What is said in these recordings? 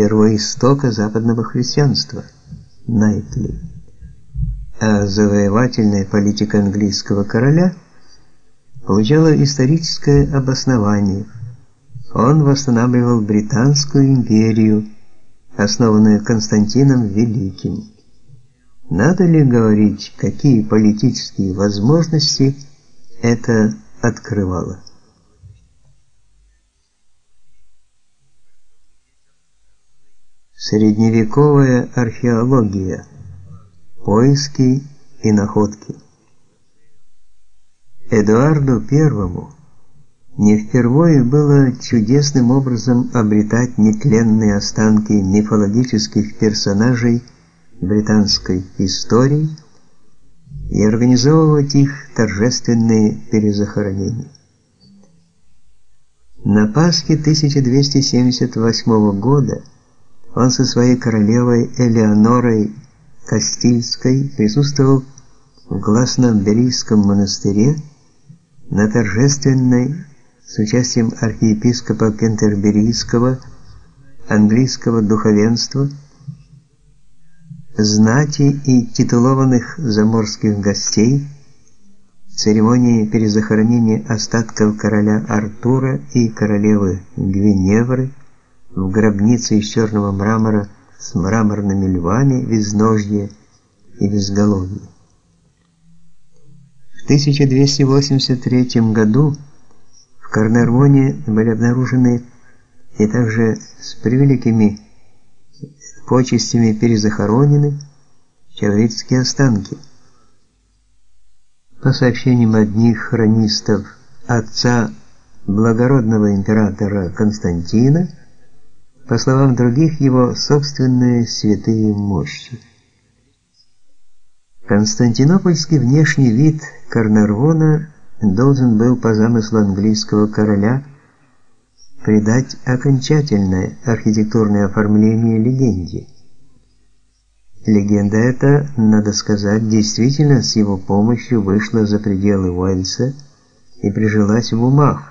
первоистока западного христианства Найтли. А завоевательная политика английского короля получала историческое обоснование. Он восстанавливал британскую империю, основанную Константином Великим. Надо ли говорить, какие политические возможности это открывало? Средневековая археология. Поиски и находки. Эдуарду I не впервые было чудесным образом обретать нетленные останки мифологических персонажей британской истории и организовывать их торжественные перезахоронения. На Пасхе 1278 года он со своей королевой Элеонорой Кастильской присутствовал в Гласноберийском монастыре на торжественной с участием архиепископа Кентерберийского английского духовенства знати и титулованных заморских гостей, церемонии перезахоронения остатков короля Артура и королевы Гвиневры в гробнице из черного мрамора с мраморными львами в изножье и в изголовье. В 1283 году в Карнарвоне были обнаружены и также с превеликими почестями перезахоронены человеческие останки. По сообщениям одних хронистов, отца благородного императора Константина, по словам других, его собственные святые мощи. Константинопольский внешний вид Карнарвона должен был по замыслу английского короля придать окончательное архитектурное оформление легенде. Легенда эта, надо сказать, действительно с его помощью вышла за пределы Уэльса и прижилась в умах.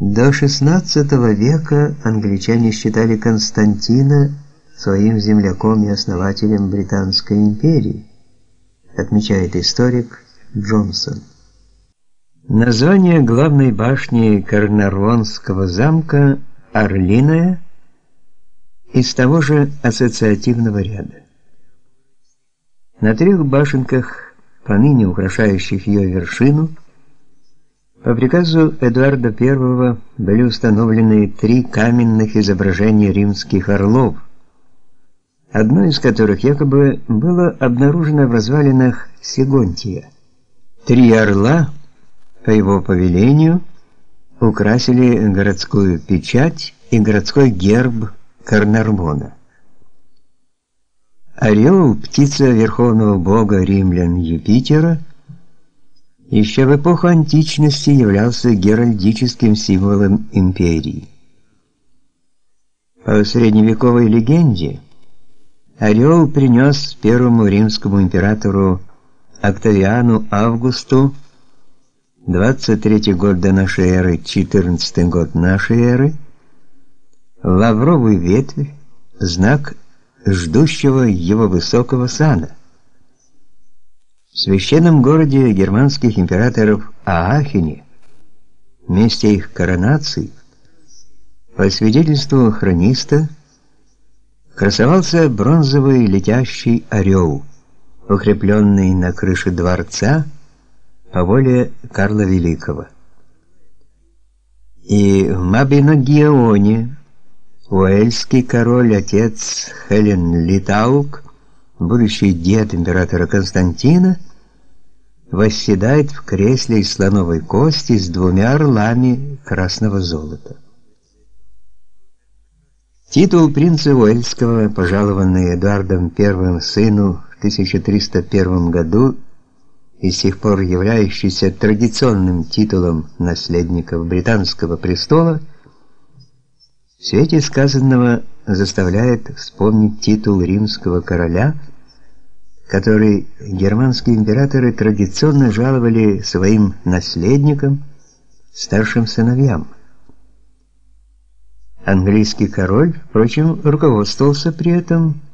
До XVI века англичане считали Константина своим земляком и основателем Британской империи, отмечает историк Джонсон. Название главной башни Карнарвонского замка Орлиная из того же ассоциативного ряда. На трех башенках, поныне украшающих ее вершину, по приказу Эдуарда I были установлены три каменных изображения римских орлов, одно из которых якобы было обнаружено в развалинах Сигонтия. Три орла по его повелению украсили городскую печать и городской герб Карнарвона. Орел, птица верховного бога римлян Юпитера, еще в эпоху античности являлся геральдическим символом империи. По средневековой легенде, орел принес первому римскому императору Октавиану Августу 23 год до нашей эры, 14 год нашей эры, лавровый ветвь, знак ждущего его высокого сана. В священном городе германских императоров Аахене, месте их коронации, по свидетельству хрониста, красовался бронзовый летящий орел, укрепленный на крыше дворца, по воле Карла Великого. И в Мабиногионе уэльский король, отец Хелен Литаук, будущий дед императора Константина, восседает в кресле из слоновой кости с двумя орлами красного золота. Титул принца Уэльского, пожалованный Эдуардом I сыну в 1301 году, и с тех пор являющийся традиционным титулом наследников британского престола, в свете сказанного заставляет вспомнить титул римского короля, который германские императоры традиционно жаловали своим наследникам, старшим сыновьям. Английский король, впрочем, руководствовался при этом